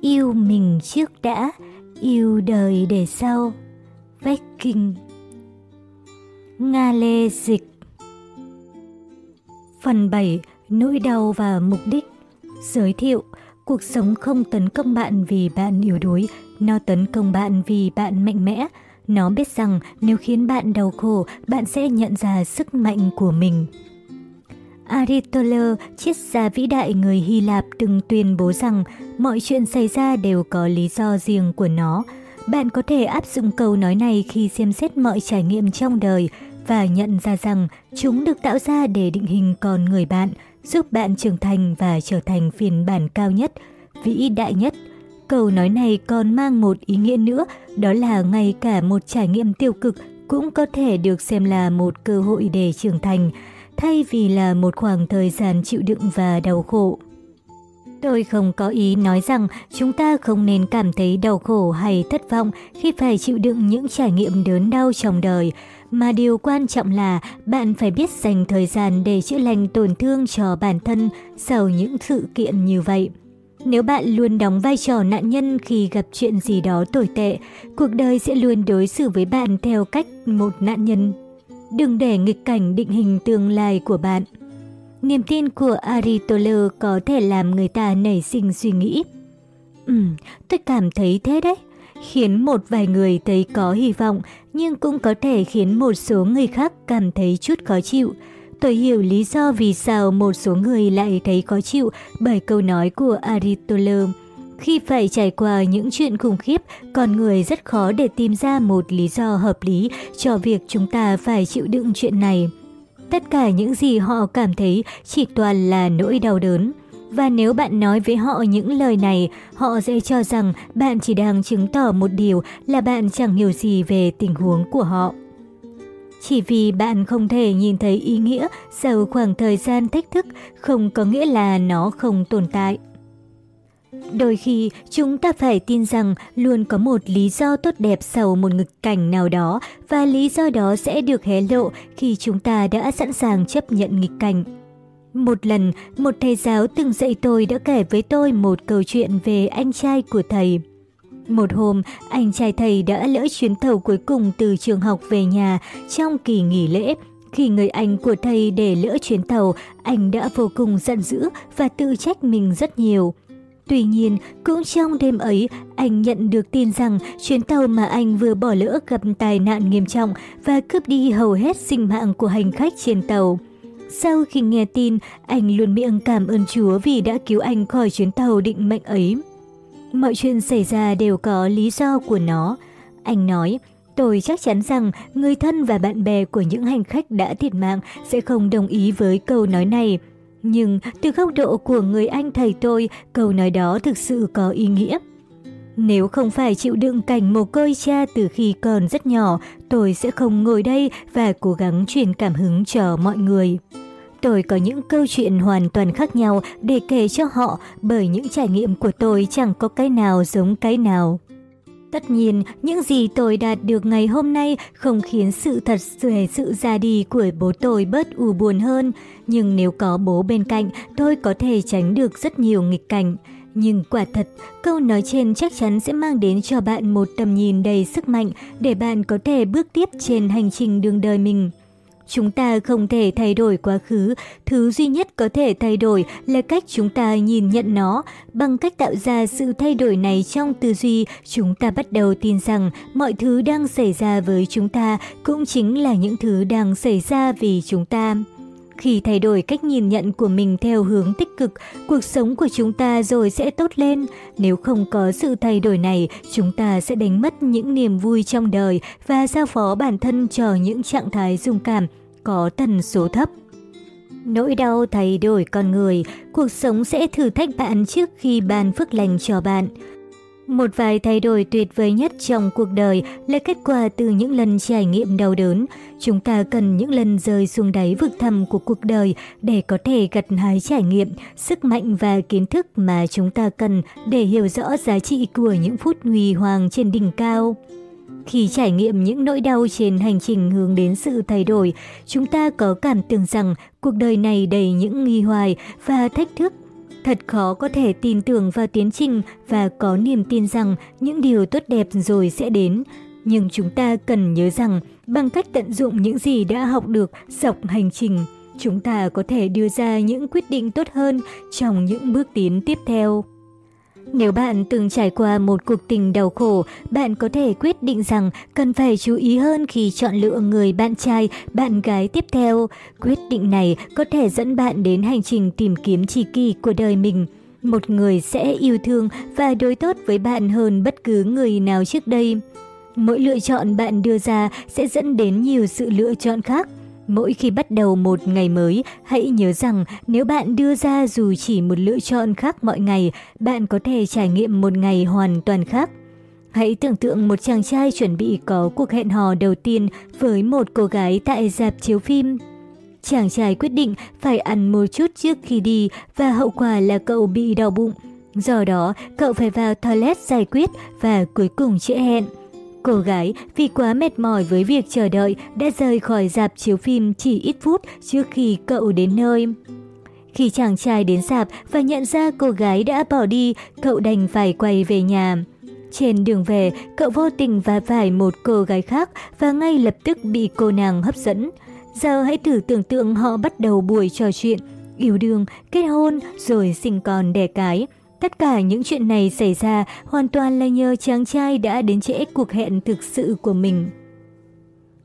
yêu mình trước đã, yêu đời để sau. Vách kinh Nga Lê Dịch Phần 7. Nỗi đau và mục đích Giới thiệu Cuộc sống không tấn công bạn vì bạn yếu đuối, nó tấn công bạn vì bạn mạnh mẽ. Nó biết rằng nếu khiến bạn đau khổ, bạn sẽ nhận ra sức mạnh của mình. Aristotle, triết gia vĩ đại người Hy Lạp từng tuyên bố rằng mọi chuyện xảy ra đều có lý do riêng của nó. Bạn có thể áp dụng câu nói này khi xem xét mọi trải nghiệm trong đời và nhận ra rằng chúng được tạo ra để định hình con người bạn, giúp bạn trưởng thành và trở thành phiên bản cao nhất, vĩ đại nhất. Câu nói này còn mang một ý nghĩa nữa, đó là ngay cả một trải nghiệm tiêu cực cũng có thể được xem là một cơ hội để trưởng thành, thay vì là một khoảng thời gian chịu đựng và đau khổ. Tôi không có ý nói rằng chúng ta không nên cảm thấy đau khổ hay thất vọng khi phải chịu đựng những trải nghiệm đớn đau trong đời, mà điều quan trọng là bạn phải biết dành thời gian để chữa lành tổn thương cho bản thân sau những sự kiện như vậy. Nếu bạn luôn đóng vai trò nạn nhân khi gặp chuyện gì đó tồi tệ, cuộc đời sẽ luôn đối xử với bạn theo cách một nạn nhân. Đừng để nghịch cảnh định hình tương lai của bạn. Niềm tin của Aristotle có thể làm người ta nảy sinh suy nghĩ. Ừm, tôi cảm thấy thế đấy. Khiến một vài người thấy có hy vọng, nhưng cũng có thể khiến một số người khác cảm thấy chút khó chịu. Tôi hiểu lý do vì sao một số người lại thấy khó chịu bởi câu nói của Aristotle. Khi phải trải qua những chuyện khủng khiếp, con người rất khó để tìm ra một lý do hợp lý cho việc chúng ta phải chịu đựng chuyện này. Tất cả những gì họ cảm thấy chỉ toàn là nỗi đau đớn. Và nếu bạn nói với họ những lời này, họ sẽ cho rằng bạn chỉ đang chứng tỏ một điều là bạn chẳng hiểu gì về tình huống của họ. Chỉ vì bạn không thể nhìn thấy ý nghĩa sau khoảng thời gian thách thức không có nghĩa là nó không tồn tại. Đôi khi, chúng ta phải tin rằng luôn có một lý do tốt đẹp sau một nghịch cảnh nào đó và lý do đó sẽ được hé lộ khi chúng ta đã sẵn sàng chấp nhận nghịch cảnh. Một lần, một thầy giáo từng dạy tôi đã kể với tôi một câu chuyện về anh trai của thầy. Một hôm, anh trai thầy đã lỡ chuyến tàu cuối cùng từ trường học về nhà trong kỳ nghỉ lễ. Khi người anh của thầy để lỡ chuyến tàu, anh đã vô cùng giận dữ và tự trách mình rất nhiều. Tuy nhiên, cũng trong đêm ấy, anh nhận được tin rằng chuyến tàu mà anh vừa bỏ lỡ gặp tai nạn nghiêm trọng và cướp đi hầu hết sinh mạng của hành khách trên tàu. Sau khi nghe tin, anh luôn miệng cảm ơn Chúa vì đã cứu anh khỏi chuyến tàu định mệnh ấy. Mọi chuyện xảy ra đều có lý do của nó. Anh nói, tôi chắc chắn rằng người thân và bạn bè của những hành khách đã thiệt mạng sẽ không đồng ý với câu nói này. Nhưng từ góc độ của người anh thầy tôi, câu nói đó thực sự có ý nghĩa. Nếu không phải chịu đựng cảnh mồ côi cha từ khi còn rất nhỏ, tôi sẽ không ngồi đây và cố gắng truyền cảm hứng cho mọi người. Tôi có những câu chuyện hoàn toàn khác nhau để kể cho họ bởi những trải nghiệm của tôi chẳng có cái nào giống cái nào. Tất nhiên, những gì tôi đạt được ngày hôm nay không khiến sự thật về sự ra đi của bố tôi bớt u buồn hơn, nhưng nếu có bố bên cạnh, tôi có thể tránh được rất nhiều nghịch cảnh. Nhưng quả thật, câu nói trên chắc chắn sẽ mang đến cho bạn một tầm nhìn đầy sức mạnh để bạn có thể bước tiếp trên hành trình đường đời mình. Chúng ta không thể thay đổi quá khứ, thứ duy nhất có thể thay đổi là cách chúng ta nhìn nhận nó. Bằng cách tạo ra sự thay đổi này trong tư duy, chúng ta bắt đầu tin rằng mọi thứ đang xảy ra với chúng ta cũng chính là những thứ đang xảy ra vì chúng ta. Khi thay đổi cách nhìn nhận của mình theo hướng tích cực, cuộc sống của chúng ta rồi sẽ tốt lên. Nếu không có sự thay đổi này, chúng ta sẽ đánh mất những niềm vui trong đời và giao phó bản thân cho những trạng thái dung cảm, có tần số thấp. Nỗi đau thay đổi con người, cuộc sống sẽ thử thách bạn trước khi ban phước lành cho bạn. Một vài thay đổi tuyệt vời nhất trong cuộc đời là kết quả từ những lần trải nghiệm đau đớn. Chúng ta cần những lần rơi xuống đáy vực thẳm của cuộc đời để có thể gặt hái trải nghiệm, sức mạnh và kiến thức mà chúng ta cần để hiểu rõ giá trị của những phút huy hoàng trên đỉnh cao. Khi trải nghiệm những nỗi đau trên hành trình hướng đến sự thay đổi, chúng ta có cảm tưởng rằng cuộc đời này đầy những nghi hoài và thách thức Thật khó có thể tin tưởng vào tiến trình và có niềm tin rằng những điều tốt đẹp rồi sẽ đến. Nhưng chúng ta cần nhớ rằng bằng cách tận dụng những gì đã học được dọc hành trình, chúng ta có thể đưa ra những quyết định tốt hơn trong những bước tiến tiếp theo. Nếu bạn từng trải qua một cuộc tình đau khổ, bạn có thể quyết định rằng cần phải chú ý hơn khi chọn lựa người bạn trai, bạn gái tiếp theo. Quyết định này có thể dẫn bạn đến hành trình tìm kiếm tri kỷ của đời mình. Một người sẽ yêu thương và đối tốt với bạn hơn bất cứ người nào trước đây. Mỗi lựa chọn bạn đưa ra sẽ dẫn đến nhiều sự lựa chọn khác. Mỗi khi bắt đầu một ngày mới, hãy nhớ rằng nếu bạn đưa ra dù chỉ một lựa chọn khác mọi ngày, bạn có thể trải nghiệm một ngày hoàn toàn khác. Hãy tưởng tượng một chàng trai chuẩn bị có cuộc hẹn hò đầu tiên với một cô gái tại dạp chiếu phim. Chàng trai quyết định phải ăn một chút trước khi đi và hậu quả là cậu bị đau bụng. Do đó, cậu phải vào toilet giải quyết và cuối cùng trễ hẹn. Cô gái vì quá mệt mỏi với việc chờ đợi đã rời khỏi dạp chiếu phim chỉ ít phút trước khi cậu đến nơi. Khi chàng trai đến dạp và nhận ra cô gái đã bỏ đi, cậu đành phải quay về nhà. Trên đường về, cậu vô tình va phải một cô gái khác và ngay lập tức bị cô nàng hấp dẫn. Giờ hãy thử tưởng tượng họ bắt đầu buổi trò chuyện, yêu đương, kết hôn rồi sinh con đẻ cái. Tất cả những chuyện này xảy ra hoàn toàn là nhờ chàng trai đã đến trễ cuộc hẹn thực sự của mình.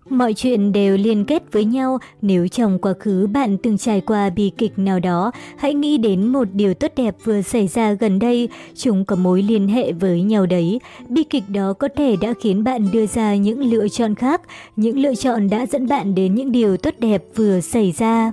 Mọi chuyện đều liên kết với nhau, nếu trong quá khứ bạn từng trải qua bi kịch nào đó, hãy nghĩ đến một điều tốt đẹp vừa xảy ra gần đây, chúng có mối liên hệ với nhau đấy. Bi kịch đó có thể đã khiến bạn đưa ra những lựa chọn khác, những lựa chọn đã dẫn bạn đến những điều tốt đẹp vừa xảy ra.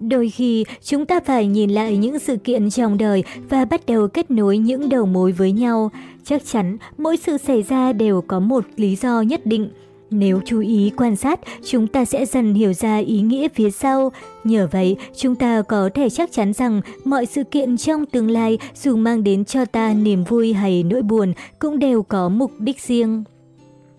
Đôi khi, chúng ta phải nhìn lại những sự kiện trong đời và bắt đầu kết nối những đầu mối với nhau. Chắc chắn, mỗi sự xảy ra đều có một lý do nhất định. Nếu chú ý quan sát, chúng ta sẽ dần hiểu ra ý nghĩa phía sau. Nhờ vậy, chúng ta có thể chắc chắn rằng mọi sự kiện trong tương lai dù mang đến cho ta niềm vui hay nỗi buồn cũng đều có mục đích riêng.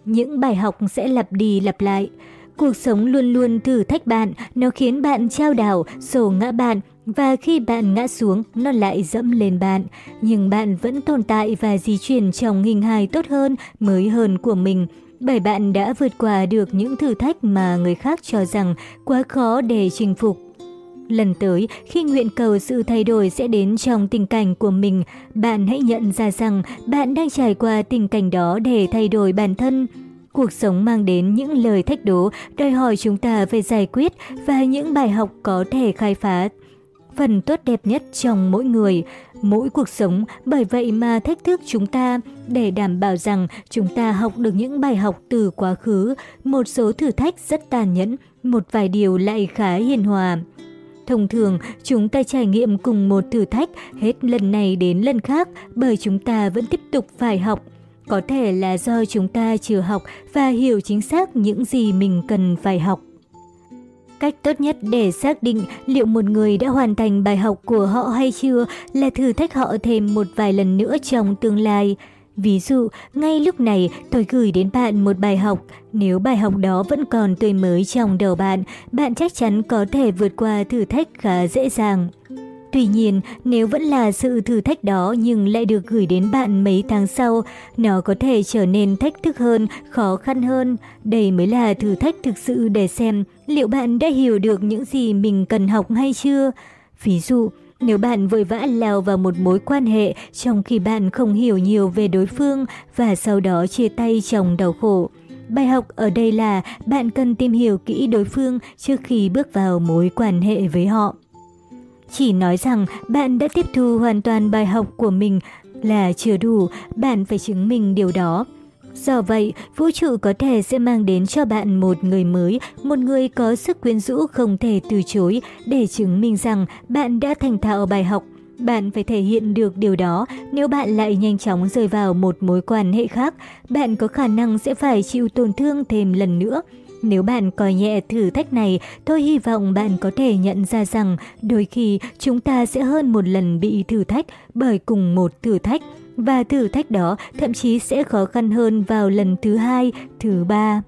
Những bài học sẽ lặp đi lặp lại. Cuộc sống luôn luôn thử thách bạn, nó khiến bạn trao đảo, sổ ngã bạn, và khi bạn ngã xuống, nó lại dẫm lên bạn. Nhưng bạn vẫn tồn tại và di chuyển trong hình hài tốt hơn, mới hơn của mình. Bởi bạn đã vượt qua được những thử thách mà người khác cho rằng quá khó để chinh phục. Lần tới, khi nguyện cầu sự thay đổi sẽ đến trong tình cảnh của mình, bạn hãy nhận ra rằng bạn đang trải qua tình cảnh đó để thay đổi bản thân. Cuộc sống mang đến những lời thách đố, đòi hỏi chúng ta phải giải quyết và những bài học có thể khai phá. Phần tốt đẹp nhất trong mỗi người, mỗi cuộc sống, bởi vậy mà thách thức chúng ta để đảm bảo rằng chúng ta học được những bài học từ quá khứ, một số thử thách rất tàn nhẫn, một vài điều lại khá hiền hòa. Thông thường, chúng ta trải nghiệm cùng một thử thách hết lần này đến lần khác bởi chúng ta vẫn tiếp tục phải học, có thể là do chúng ta chưa học và hiểu chính xác những gì mình cần phải học. Cách tốt nhất để xác định liệu một người đã hoàn thành bài học của họ hay chưa là thử thách họ thêm một vài lần nữa trong tương lai. Ví dụ, ngay lúc này tôi gửi đến bạn một bài học. Nếu bài học đó vẫn còn tươi mới trong đầu bạn, bạn chắc chắn có thể vượt qua thử thách khá dễ dàng. Tuy nhiên, nếu vẫn là sự thử thách đó nhưng lại được gửi đến bạn mấy tháng sau, nó có thể trở nên thách thức hơn, khó khăn hơn. Đây mới là thử thách thực sự để xem liệu bạn đã hiểu được những gì mình cần học hay chưa. Ví dụ, nếu bạn vội vã lao vào một mối quan hệ trong khi bạn không hiểu nhiều về đối phương và sau đó chia tay trong đau khổ. Bài học ở đây là bạn cần tìm hiểu kỹ đối phương trước khi bước vào mối quan hệ với họ. Chỉ nói rằng bạn đã tiếp thu hoàn toàn bài học của mình là chưa đủ, bạn phải chứng minh điều đó. Do vậy, vũ trụ có thể sẽ mang đến cho bạn một người mới, một người có sức quyến rũ không thể từ chối để chứng minh rằng bạn đã thành thạo bài học. Bạn phải thể hiện được điều đó, nếu bạn lại nhanh chóng rơi vào một mối quan hệ khác, bạn có khả năng sẽ phải chịu tổn thương thêm lần nữa. Nếu bạn coi nhẹ thử thách này, tôi hy vọng bạn có thể nhận ra rằng đôi khi chúng ta sẽ hơn một lần bị thử thách bởi cùng một thử thách. Và thử thách đó thậm chí sẽ khó khăn hơn vào lần thứ hai, thứ ba.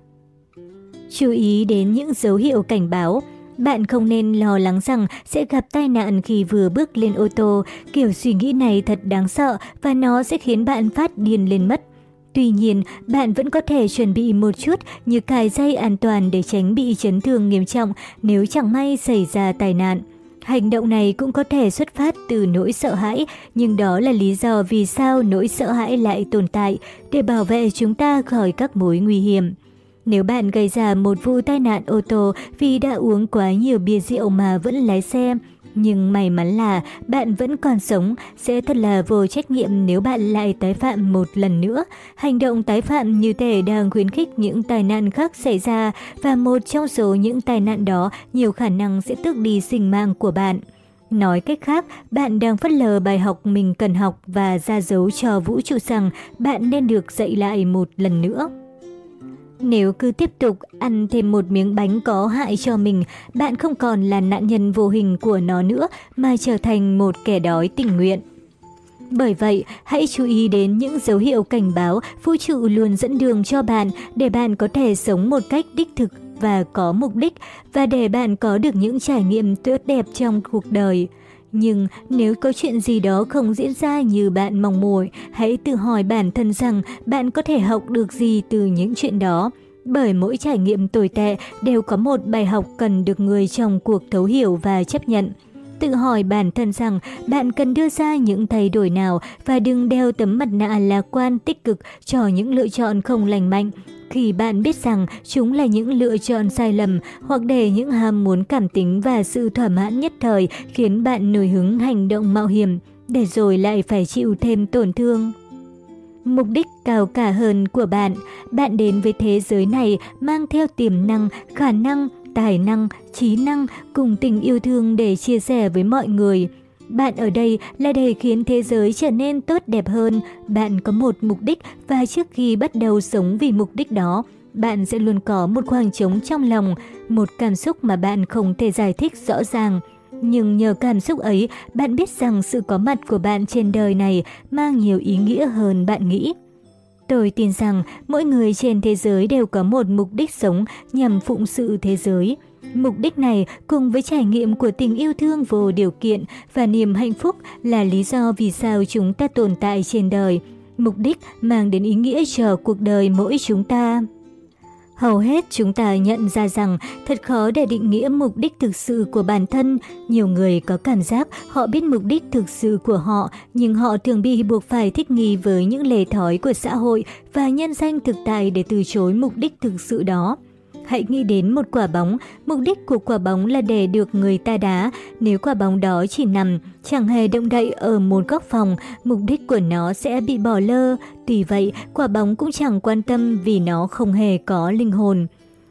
Chú ý đến những dấu hiệu cảnh báo. Bạn không nên lo lắng rằng sẽ gặp tai nạn khi vừa bước lên ô tô. Kiểu suy nghĩ này thật đáng sợ và nó sẽ khiến bạn phát điên lên mất. Tuy nhiên, bạn vẫn có thể chuẩn bị một chút như cài dây an toàn để tránh bị chấn thương nghiêm trọng nếu chẳng may xảy ra tai nạn. Hành động này cũng có thể xuất phát từ nỗi sợ hãi, nhưng đó là lý do vì sao nỗi sợ hãi lại tồn tại, để bảo vệ chúng ta khỏi các mối nguy hiểm. Nếu bạn gây ra một vụ tai nạn ô tô vì đã uống quá nhiều bia rượu mà vẫn lái xe, nhưng may mắn là bạn vẫn còn sống, sẽ thật là vô trách nhiệm nếu bạn lại tái phạm một lần nữa. Hành động tái phạm như thể đang khuyến khích những tai nạn khác xảy ra và một trong số những tai nạn đó nhiều khả năng sẽ tước đi sinh mạng của bạn. Nói cách khác, bạn đang phất lờ bài học mình cần học và ra dấu cho vũ trụ rằng bạn nên được dạy lại một lần nữa. Nếu cứ tiếp tục ăn thêm một miếng bánh có hại cho mình, bạn không còn là nạn nhân vô hình của nó nữa mà trở thành một kẻ đói tình nguyện. Bởi vậy, hãy chú ý đến những dấu hiệu cảnh báo vũ trụ luôn dẫn đường cho bạn để bạn có thể sống một cách đích thực và có mục đích và để bạn có được những trải nghiệm tốt đẹp trong cuộc đời. Nhưng nếu có chuyện gì đó không diễn ra như bạn mong muốn, hãy tự hỏi bản thân rằng bạn có thể học được gì từ những chuyện đó. Bởi mỗi trải nghiệm tồi tệ đều có một bài học cần được người trong cuộc thấu hiểu và chấp nhận. Tự hỏi bản thân rằng bạn cần đưa ra những thay đổi nào và đừng đeo tấm mặt nạ lạc quan tích cực cho những lựa chọn không lành mạnh. Khi bạn biết rằng chúng là những lựa chọn sai lầm hoặc để những ham muốn cảm tính và sự thỏa mãn nhất thời khiến bạn nổi hứng hành động mạo hiểm, để rồi lại phải chịu thêm tổn thương. Mục đích cao cả hơn của bạn, bạn đến với thế giới này mang theo tiềm năng, khả năng, tài năng, trí năng cùng tình yêu thương để chia sẻ với mọi người. Bạn ở đây là để khiến thế giới trở nên tốt đẹp hơn. Bạn có một mục đích và trước khi bắt đầu sống vì mục đích đó, bạn sẽ luôn có một khoảng trống trong lòng, một cảm xúc mà bạn không thể giải thích rõ ràng. Nhưng nhờ cảm xúc ấy, bạn biết rằng sự có mặt của bạn trên đời này mang nhiều ý nghĩa hơn bạn nghĩ. Tôi tin rằng mỗi người trên thế giới đều có một mục đích sống nhằm phụng sự thế giới. Mục đích này cùng với trải nghiệm của tình yêu thương vô điều kiện và niềm hạnh phúc là lý do vì sao chúng ta tồn tại trên đời. Mục đích mang đến ý nghĩa cho cuộc đời mỗi chúng ta. Hầu hết chúng ta nhận ra rằng thật khó để định nghĩa mục đích thực sự của bản thân. Nhiều người có cảm giác họ biết mục đích thực sự của họ, nhưng họ thường bị buộc phải thích nghi với những lề thói của xã hội và nhân danh thực tại để từ chối mục đích thực sự đó. Hãy nghĩ đến một quả bóng, mục đích của quả bóng là để được người ta đá. Nếu quả bóng đó chỉ nằm, chẳng hề động đậy ở một góc phòng, mục đích của nó sẽ bị bỏ lơ. Tuy vậy, quả bóng cũng chẳng quan tâm vì nó không hề có linh hồn.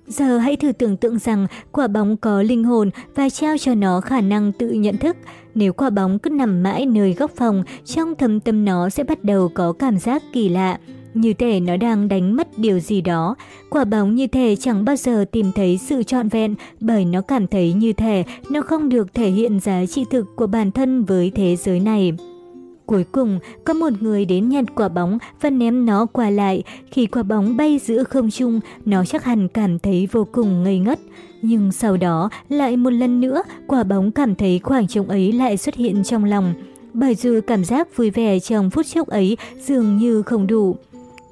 Giờ hãy thử tưởng tượng rằng quả bóng có linh hồn và trao cho nó khả năng tự nhận thức. Nếu quả bóng cứ nằm mãi nơi góc phòng, trong thâm tâm nó sẽ bắt đầu có cảm giác kỳ lạ như thể nó đang đánh mất điều gì đó. Quả bóng như thể chẳng bao giờ tìm thấy sự trọn vẹn bởi nó cảm thấy như thể nó không được thể hiện giá trị thực của bản thân với thế giới này. Cuối cùng, có một người đến nhặt quả bóng và ném nó qua lại. Khi quả bóng bay giữa không trung, nó chắc hẳn cảm thấy vô cùng ngây ngất. Nhưng sau đó, lại một lần nữa, quả bóng cảm thấy khoảng trống ấy lại xuất hiện trong lòng. Bởi dù cảm giác vui vẻ trong phút chốc ấy dường như không đủ.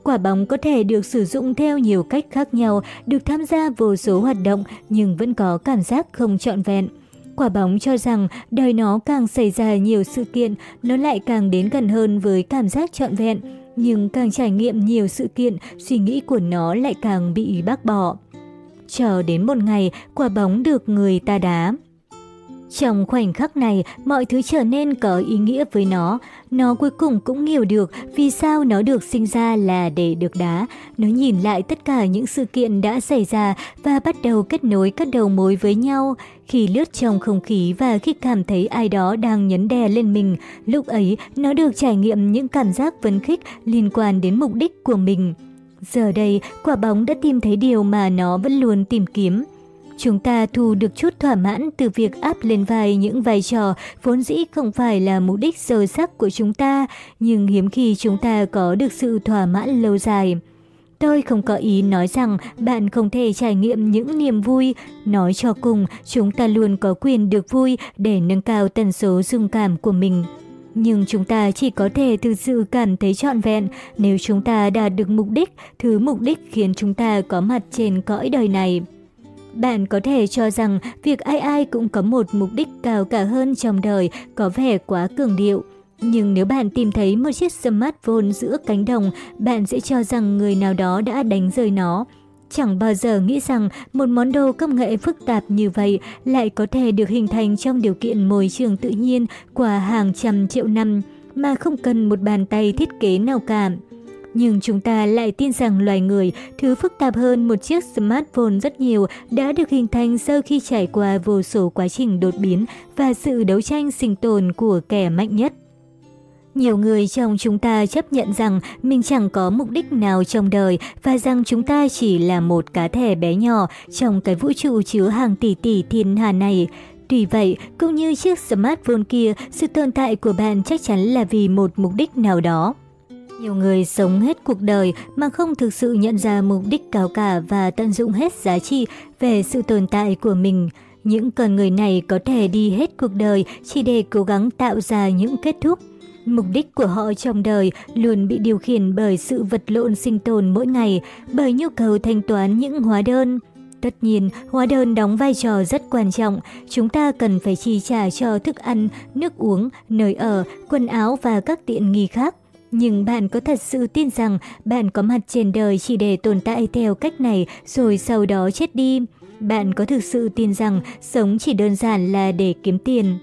Quả bóng có thể được sử dụng theo nhiều cách khác nhau, được tham gia vô số hoạt động nhưng vẫn có cảm giác không trọn vẹn. Quả bóng cho rằng đời nó càng xảy ra nhiều sự kiện, nó lại càng đến gần hơn với cảm giác trọn vẹn. Nhưng càng trải nghiệm nhiều sự kiện, suy nghĩ của nó lại càng bị bác bỏ. Chờ đến một ngày, quả bóng được người ta đá. Trong khoảnh khắc này, mọi thứ trở nên có ý nghĩa với nó. Nó cuối cùng cũng hiểu được vì sao nó được sinh ra là để được đá. Nó nhìn lại tất cả những sự kiện đã xảy ra và bắt đầu kết nối các đầu mối với nhau. Khi lướt trong không khí và khi cảm thấy ai đó đang nhấn đè lên mình, lúc ấy nó được trải nghiệm những cảm giác vấn khích liên quan đến mục đích của mình. Giờ đây, quả bóng đã tìm thấy điều mà nó vẫn luôn tìm kiếm. Chúng ta thu được chút thỏa mãn từ việc áp lên vai những vai trò vốn dĩ không phải là mục đích sâu sắc của chúng ta, nhưng hiếm khi chúng ta có được sự thỏa mãn lâu dài. Tôi không có ý nói rằng bạn không thể trải nghiệm những niềm vui. Nói cho cùng, chúng ta luôn có quyền được vui để nâng cao tần số dung cảm của mình. Nhưng chúng ta chỉ có thể thực sự cảm thấy trọn vẹn nếu chúng ta đạt được mục đích, thứ mục đích khiến chúng ta có mặt trên cõi đời này. Bạn có thể cho rằng việc ai ai cũng có một mục đích cao cả hơn trong đời có vẻ quá cường điệu. Nhưng nếu bạn tìm thấy một chiếc smartphone giữa cánh đồng, bạn sẽ cho rằng người nào đó đã đánh rơi nó. Chẳng bao giờ nghĩ rằng một món đồ công nghệ phức tạp như vậy lại có thể được hình thành trong điều kiện môi trường tự nhiên qua hàng trăm triệu năm mà không cần một bàn tay thiết kế nào cả. Nhưng chúng ta lại tin rằng loài người, thứ phức tạp hơn một chiếc smartphone rất nhiều, đã được hình thành sau khi trải qua vô số quá trình đột biến và sự đấu tranh sinh tồn của kẻ mạnh nhất. Nhiều người trong chúng ta chấp nhận rằng mình chẳng có mục đích nào trong đời và rằng chúng ta chỉ là một cá thể bé nhỏ trong cái vũ trụ chứa hàng tỷ tỷ thiên hà này. Tuy vậy, cũng như chiếc smartphone kia, sự tồn tại của bạn chắc chắn là vì một mục đích nào đó. Nhiều người sống hết cuộc đời mà không thực sự nhận ra mục đích cao cả và tận dụng hết giá trị về sự tồn tại của mình. Những con người này có thể đi hết cuộc đời chỉ để cố gắng tạo ra những kết thúc. Mục đích của họ trong đời luôn bị điều khiển bởi sự vật lộn sinh tồn mỗi ngày, bởi nhu cầu thanh toán những hóa đơn. Tất nhiên, hóa đơn đóng vai trò rất quan trọng. Chúng ta cần phải chi trả cho thức ăn, nước uống, nơi ở, quần áo và các tiện nghi khác. Nhưng bạn có thật sự tin rằng bạn có mặt trên đời chỉ để tồn tại theo cách này rồi sau đó chết đi? Bạn có thực sự tin rằng sống chỉ đơn giản là để kiếm tiền?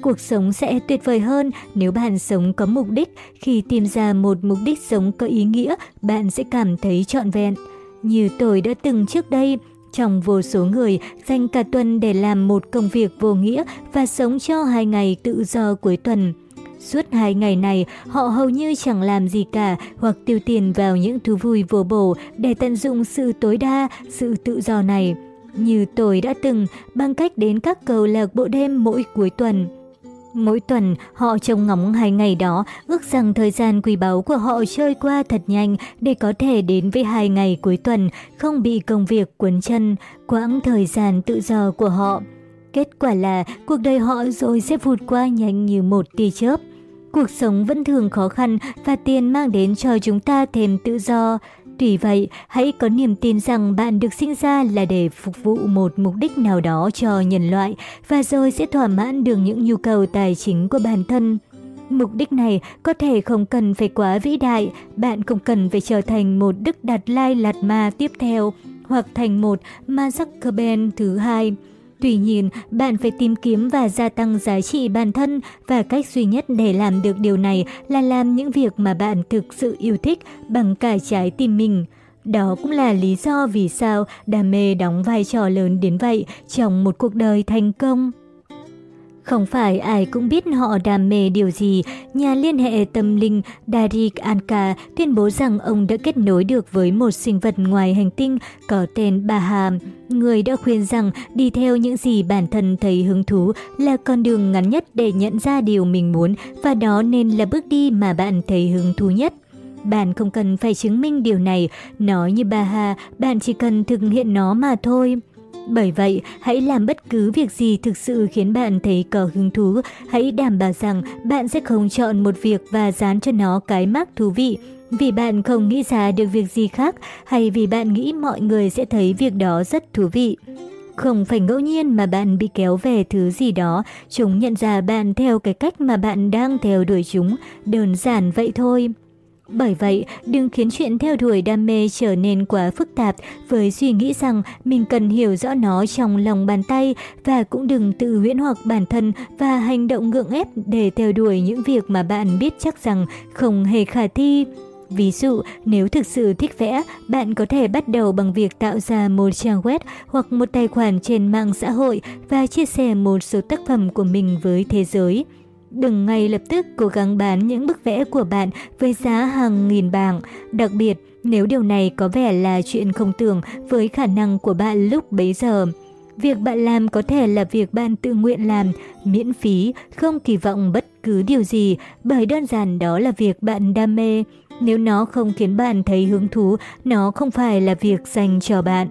Cuộc sống sẽ tuyệt vời hơn nếu bạn sống có mục đích. Khi tìm ra một mục đích sống có ý nghĩa, bạn sẽ cảm thấy trọn vẹn. Như tôi đã từng trước đây, trong vô số người dành cả tuần để làm một công việc vô nghĩa và sống cho hai ngày tự do cuối tuần. Suốt hai ngày này, họ hầu như chẳng làm gì cả hoặc tiêu tiền vào những thú vui vô bổ để tận dụng sự tối đa, sự tự do này. Như tôi đã từng, bằng cách đến các cầu lạc bộ đêm mỗi cuối tuần. Mỗi tuần, họ trông ngóng hai ngày đó, ước rằng thời gian quý báu của họ trôi qua thật nhanh để có thể đến với hai ngày cuối tuần, không bị công việc cuốn chân, quãng thời gian tự do của họ. Kết quả là cuộc đời họ rồi sẽ vụt qua nhanh như một tia chớp. Cuộc sống vẫn thường khó khăn và tiền mang đến cho chúng ta thêm tự do. Tuy vậy, hãy có niềm tin rằng bạn được sinh ra là để phục vụ một mục đích nào đó cho nhân loại và rồi sẽ thỏa mãn được những nhu cầu tài chính của bản thân. Mục đích này có thể không cần phải quá vĩ đại, bạn không cần phải trở thành một Đức Đạt Lai Lạt Ma tiếp theo hoặc thành một Ma Zuckerberg thứ hai. Tuy nhiên, bạn phải tìm kiếm và gia tăng giá trị bản thân và cách duy nhất để làm được điều này là làm những việc mà bạn thực sự yêu thích bằng cả trái tim mình. Đó cũng là lý do vì sao đam mê đóng vai trò lớn đến vậy trong một cuộc đời thành công. Không phải ai cũng biết họ đam mê điều gì. Nhà liên hệ tâm linh Darik Anka tuyên bố rằng ông đã kết nối được với một sinh vật ngoài hành tinh có tên Baha. Người đã khuyên rằng đi theo những gì bản thân thấy hứng thú là con đường ngắn nhất để nhận ra điều mình muốn và đó nên là bước đi mà bạn thấy hứng thú nhất. Bạn không cần phải chứng minh điều này, nói như Baha, bạn chỉ cần thực hiện nó mà thôi. Bởi vậy, hãy làm bất cứ việc gì thực sự khiến bạn thấy có hứng thú. Hãy đảm bảo rằng bạn sẽ không chọn một việc và dán cho nó cái mác thú vị. Vì bạn không nghĩ ra được việc gì khác hay vì bạn nghĩ mọi người sẽ thấy việc đó rất thú vị. Không phải ngẫu nhiên mà bạn bị kéo về thứ gì đó, chúng nhận ra bạn theo cái cách mà bạn đang theo đuổi chúng, đơn giản vậy thôi. Bởi vậy, đừng khiến chuyện theo đuổi đam mê trở nên quá phức tạp với suy nghĩ rằng mình cần hiểu rõ nó trong lòng bàn tay và cũng đừng tự huyễn hoặc bản thân và hành động ngượng ép để theo đuổi những việc mà bạn biết chắc rằng không hề khả thi. Ví dụ, nếu thực sự thích vẽ, bạn có thể bắt đầu bằng việc tạo ra một trang web hoặc một tài khoản trên mạng xã hội và chia sẻ một số tác phẩm của mình với thế giới. Đừng ngay lập tức cố gắng bán những bức vẽ của bạn với giá hàng nghìn bảng, đặc biệt nếu điều này có vẻ là chuyện không tưởng với khả năng của bạn lúc bấy giờ. Việc bạn làm có thể là việc bạn tự nguyện làm, miễn phí, không kỳ vọng bất cứ điều gì, bởi đơn giản đó là việc bạn đam mê. Nếu nó không khiến bạn thấy hứng thú, nó không phải là việc dành cho bạn.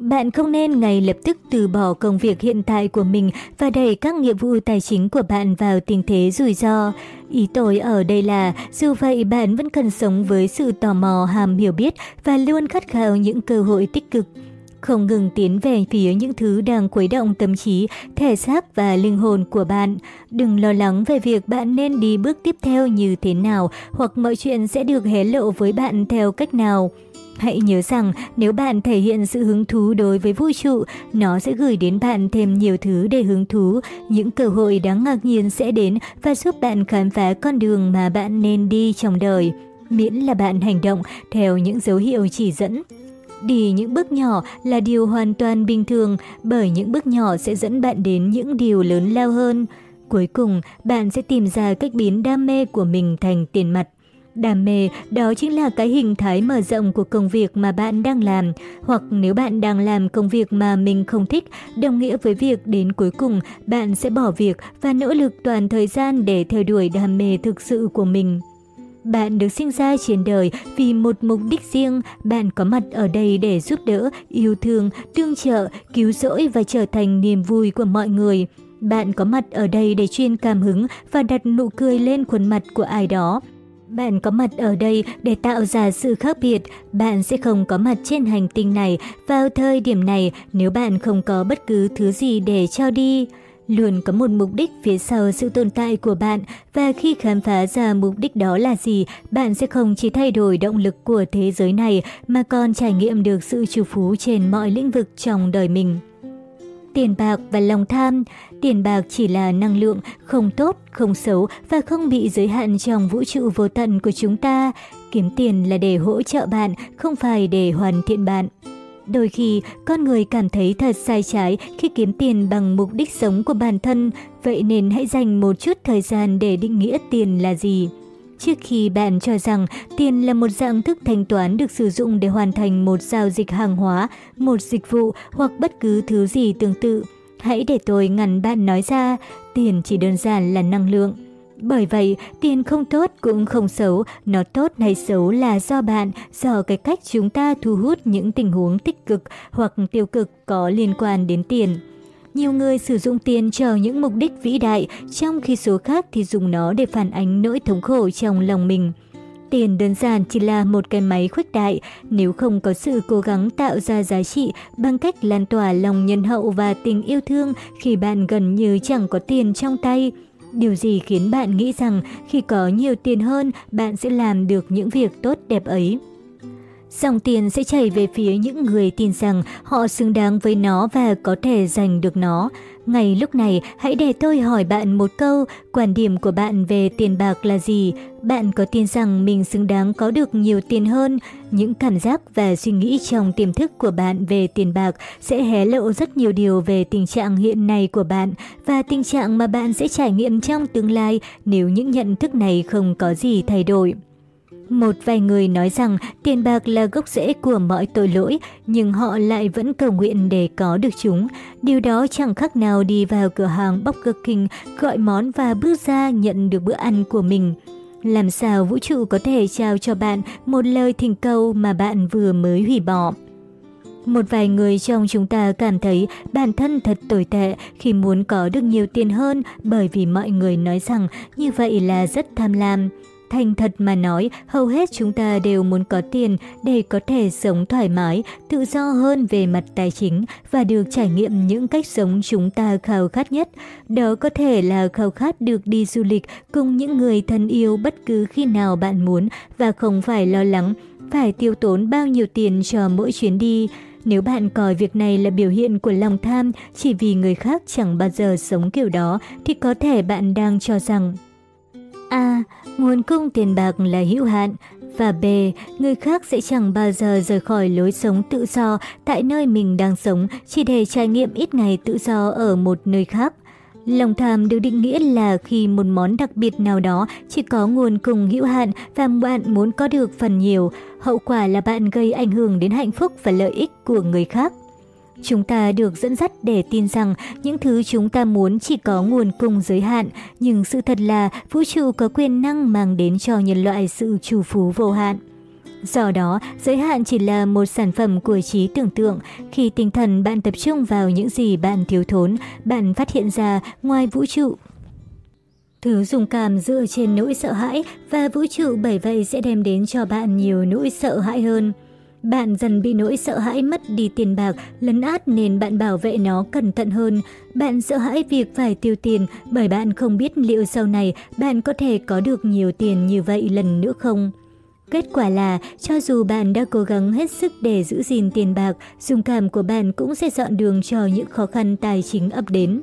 Bạn không nên ngay lập tức từ bỏ công việc hiện tại của mình và đẩy các nhiệm vụ tài chính của bạn vào tình thế rủi ro. Ý tôi ở đây là, dù vậy bạn vẫn cần sống với sự tò mò hàm hiểu biết và luôn khát khao những cơ hội tích cực. Không ngừng tiến về phía những thứ đang khuấy động tâm trí, thể xác và linh hồn của bạn. Đừng lo lắng về việc bạn nên đi bước tiếp theo như thế nào hoặc mọi chuyện sẽ được hé lộ với bạn theo cách nào. Hãy nhớ rằng nếu bạn thể hiện sự hứng thú đối với vũ trụ, nó sẽ gửi đến bạn thêm nhiều thứ để hứng thú. Những cơ hội đáng ngạc nhiên sẽ đến và giúp bạn khám phá con đường mà bạn nên đi trong đời. Miễn là bạn hành động theo những dấu hiệu chỉ dẫn. Đi những bước nhỏ là điều hoàn toàn bình thường bởi những bước nhỏ sẽ dẫn bạn đến những điều lớn lao hơn. Cuối cùng, bạn sẽ tìm ra cách biến đam mê của mình thành tiền mặt. Đam mê đó chính là cái hình thái mở rộng của công việc mà bạn đang làm. Hoặc nếu bạn đang làm công việc mà mình không thích, đồng nghĩa với việc đến cuối cùng bạn sẽ bỏ việc và nỗ lực toàn thời gian để theo đuổi đam mê thực sự của mình. Bạn được sinh ra trên đời vì một mục đích riêng, bạn có mặt ở đây để giúp đỡ, yêu thương, tương trợ, cứu rỗi và trở thành niềm vui của mọi người. Bạn có mặt ở đây để truyền cảm hứng và đặt nụ cười lên khuôn mặt của ai đó. Bạn có mặt ở đây để tạo ra sự khác biệt, bạn sẽ không có mặt trên hành tinh này vào thời điểm này nếu bạn không có bất cứ thứ gì để cho đi. Luôn có một mục đích phía sau sự tồn tại của bạn và khi khám phá ra mục đích đó là gì, bạn sẽ không chỉ thay đổi động lực của thế giới này mà còn trải nghiệm được sự trù phú trên mọi lĩnh vực trong đời mình. Tiền bạc và lòng tham Tiền bạc chỉ là năng lượng, không tốt, không xấu và không bị giới hạn trong vũ trụ vô tận của chúng ta. Kiếm tiền là để hỗ trợ bạn, không phải để hoàn thiện bạn. Đôi khi, con người cảm thấy thật sai trái khi kiếm tiền bằng mục đích sống của bản thân, vậy nên hãy dành một chút thời gian để định nghĩa tiền là gì. Trước khi bạn cho rằng tiền là một dạng thức thanh toán được sử dụng để hoàn thành một giao dịch hàng hóa, một dịch vụ hoặc bất cứ thứ gì tương tự, hãy để tôi ngăn bạn nói ra, tiền chỉ đơn giản là năng lượng. Bởi vậy, tiền không tốt cũng không xấu, nó tốt hay xấu là do bạn, do cái cách chúng ta thu hút những tình huống tích cực hoặc tiêu cực có liên quan đến tiền. Nhiều người sử dụng tiền cho những mục đích vĩ đại, trong khi số khác thì dùng nó để phản ánh nỗi thống khổ trong lòng mình. Tiền đơn giản chỉ là một cái máy khuếch đại, nếu không có sự cố gắng tạo ra giá trị bằng cách lan tỏa lòng nhân hậu và tình yêu thương khi bạn gần như chẳng có tiền trong tay. Điều gì khiến bạn nghĩ rằng khi có nhiều tiền hơn, bạn sẽ làm được những việc tốt đẹp ấy? Dòng tiền sẽ chảy về phía những người tin rằng họ xứng đáng với nó và có thể giành được nó. Ngay lúc này, hãy để tôi hỏi bạn một câu, quan điểm của bạn về tiền bạc là gì? Bạn có tin rằng mình xứng đáng có được nhiều tiền hơn? Những cảm giác và suy nghĩ trong tiềm thức của bạn về tiền bạc sẽ hé lộ rất nhiều điều về tình trạng hiện nay của bạn và tình trạng mà bạn sẽ trải nghiệm trong tương lai nếu những nhận thức này không có gì thay đổi. Một vài người nói rằng tiền bạc là gốc rễ của mọi tội lỗi, nhưng họ lại vẫn cầu nguyện để có được chúng. Điều đó chẳng khác nào đi vào cửa hàng Burger King, gọi món và bước ra nhận được bữa ăn của mình. Làm sao vũ trụ có thể trao cho bạn một lời thỉnh cầu mà bạn vừa mới hủy bỏ? Một vài người trong chúng ta cảm thấy bản thân thật tồi tệ khi muốn có được nhiều tiền hơn bởi vì mọi người nói rằng như vậy là rất tham lam. Thành thật mà nói, hầu hết chúng ta đều muốn có tiền để có thể sống thoải mái, tự do hơn về mặt tài chính và được trải nghiệm những cách sống chúng ta khao khát nhất. Đó có thể là khao khát được đi du lịch cùng những người thân yêu bất cứ khi nào bạn muốn và không phải lo lắng phải tiêu tốn bao nhiêu tiền cho mỗi chuyến đi. Nếu bạn coi việc này là biểu hiện của lòng tham chỉ vì người khác chẳng bao giờ sống kiểu đó thì có thể bạn đang cho rằng A. Nguồn cung tiền bạc là hữu hạn và B. Người khác sẽ chẳng bao giờ rời khỏi lối sống tự do tại nơi mình đang sống chỉ để trải nghiệm ít ngày tự do ở một nơi khác. Lòng tham được định nghĩa là khi một món đặc biệt nào đó chỉ có nguồn cung hữu hạn và bạn muốn có được phần nhiều, hậu quả là bạn gây ảnh hưởng đến hạnh phúc và lợi ích của người khác. Chúng ta được dẫn dắt để tin rằng những thứ chúng ta muốn chỉ có nguồn cung giới hạn, nhưng sự thật là vũ trụ có quyền năng mang đến cho nhân loại sự chủ phú vô hạn. Do đó, giới hạn chỉ là một sản phẩm của trí tưởng tượng. Khi tinh thần bạn tập trung vào những gì bạn thiếu thốn, bạn phát hiện ra ngoài vũ trụ. Thứ dùng cảm dựa trên nỗi sợ hãi và vũ trụ bởi vậy sẽ đem đến cho bạn nhiều nỗi sợ hãi hơn. Bạn dần bị nỗi sợ hãi mất đi tiền bạc, lấn át nên bạn bảo vệ nó cẩn thận hơn. Bạn sợ hãi việc phải tiêu tiền bởi bạn không biết liệu sau này bạn có thể có được nhiều tiền như vậy lần nữa không. Kết quả là, cho dù bạn đã cố gắng hết sức để giữ gìn tiền bạc, dung cảm của bạn cũng sẽ dọn đường cho những khó khăn tài chính ập đến.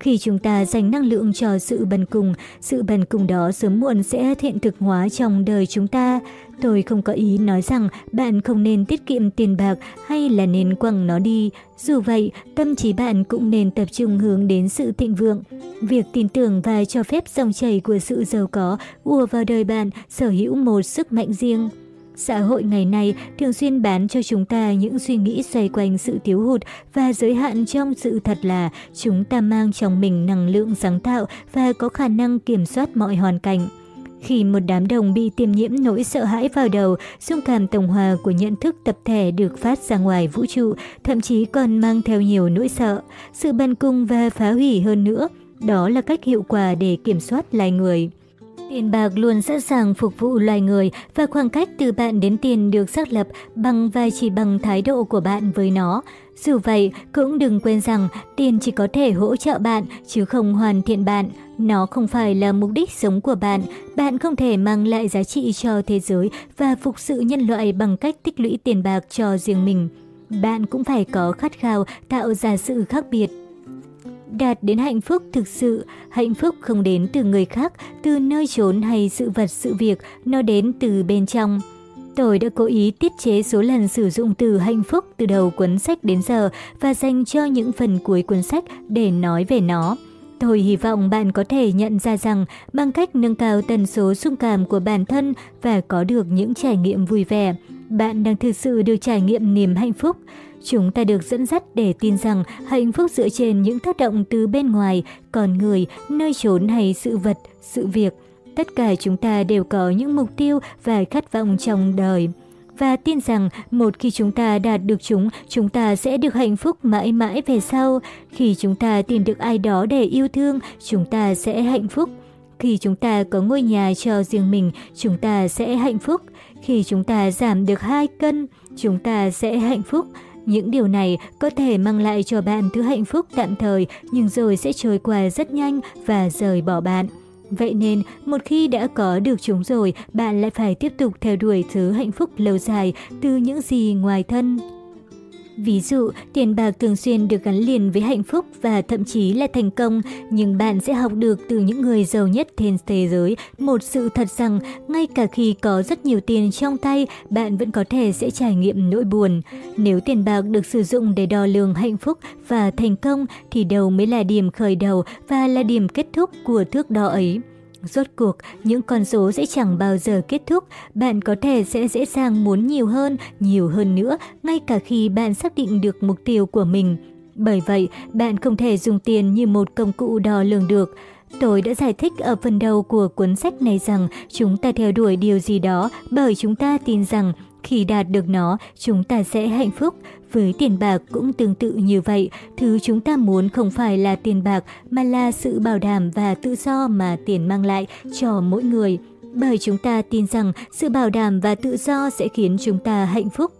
Khi chúng ta dành năng lượng cho sự bần cùng, sự bần cùng đó sớm muộn sẽ thiện thực hóa trong đời chúng ta. Tôi không có ý nói rằng bạn không nên tiết kiệm tiền bạc hay là nên quăng nó đi. Dù vậy, tâm trí bạn cũng nên tập trung hướng đến sự thịnh vượng. Việc tin tưởng và cho phép dòng chảy của sự giàu có ùa vào đời bạn sở hữu một sức mạnh riêng. Xã hội ngày nay thường xuyên bán cho chúng ta những suy nghĩ xoay quanh sự thiếu hụt và giới hạn trong sự thật là chúng ta mang trong mình năng lượng sáng tạo và có khả năng kiểm soát mọi hoàn cảnh. Khi một đám đồng bị tiêm nhiễm nỗi sợ hãi vào đầu, dung cảm tổng hòa của nhận thức tập thể được phát ra ngoài vũ trụ, thậm chí còn mang theo nhiều nỗi sợ, sự bần cung và phá hủy hơn nữa. Đó là cách hiệu quả để kiểm soát loài người. Tiền bạc luôn sẵn sàng phục vụ loài người và khoảng cách từ bạn đến tiền được xác lập bằng và chỉ bằng thái độ của bạn với nó. Dù vậy, cũng đừng quên rằng tiền chỉ có thể hỗ trợ bạn chứ không hoàn thiện bạn. Nó không phải là mục đích sống của bạn. Bạn không thể mang lại giá trị cho thế giới và phục sự nhân loại bằng cách tích lũy tiền bạc cho riêng mình. Bạn cũng phải có khát khao tạo ra sự khác biệt đạt đến hạnh phúc thực sự. Hạnh phúc không đến từ người khác, từ nơi trốn hay sự vật sự việc, nó đến từ bên trong. Tôi đã cố ý tiết chế số lần sử dụng từ hạnh phúc từ đầu cuốn sách đến giờ và dành cho những phần cuối cuốn sách để nói về nó. Tôi hy vọng bạn có thể nhận ra rằng bằng cách nâng cao tần số xung cảm của bản thân và có được những trải nghiệm vui vẻ, bạn đang thực sự được trải nghiệm niềm hạnh phúc. Chúng ta được dẫn dắt để tin rằng hạnh phúc dựa trên những tác động từ bên ngoài, con người, nơi trốn hay sự vật, sự việc. Tất cả chúng ta đều có những mục tiêu và khát vọng trong đời. Và tin rằng một khi chúng ta đạt được chúng, chúng ta sẽ được hạnh phúc mãi mãi về sau. Khi chúng ta tìm được ai đó để yêu thương, chúng ta sẽ hạnh phúc. Khi chúng ta có ngôi nhà cho riêng mình, chúng ta sẽ hạnh phúc. Khi chúng ta giảm được 2 cân, chúng ta sẽ hạnh phúc. Những điều này có thể mang lại cho bạn thứ hạnh phúc tạm thời nhưng rồi sẽ trôi qua rất nhanh và rời bỏ bạn. Vậy nên, một khi đã có được chúng rồi, bạn lại phải tiếp tục theo đuổi thứ hạnh phúc lâu dài từ những gì ngoài thân. Ví dụ, tiền bạc thường xuyên được gắn liền với hạnh phúc và thậm chí là thành công, nhưng bạn sẽ học được từ những người giàu nhất trên thế giới một sự thật rằng ngay cả khi có rất nhiều tiền trong tay, bạn vẫn có thể sẽ trải nghiệm nỗi buồn. Nếu tiền bạc được sử dụng để đo lường hạnh phúc và thành công thì đâu mới là điểm khởi đầu và là điểm kết thúc của thước đo ấy. Rốt cuộc, những con số sẽ chẳng bao giờ kết thúc, bạn có thể sẽ dễ dàng muốn nhiều hơn, nhiều hơn nữa, ngay cả khi bạn xác định được mục tiêu của mình. Bởi vậy, bạn không thể dùng tiền như một công cụ đo lường được. Tôi đã giải thích ở phần đầu của cuốn sách này rằng chúng ta theo đuổi điều gì đó bởi chúng ta tin rằng khi đạt được nó, chúng ta sẽ hạnh phúc. Với tiền bạc cũng tương tự như vậy, thứ chúng ta muốn không phải là tiền bạc mà là sự bảo đảm và tự do mà tiền mang lại cho mỗi người. Bởi chúng ta tin rằng sự bảo đảm và tự do sẽ khiến chúng ta hạnh phúc.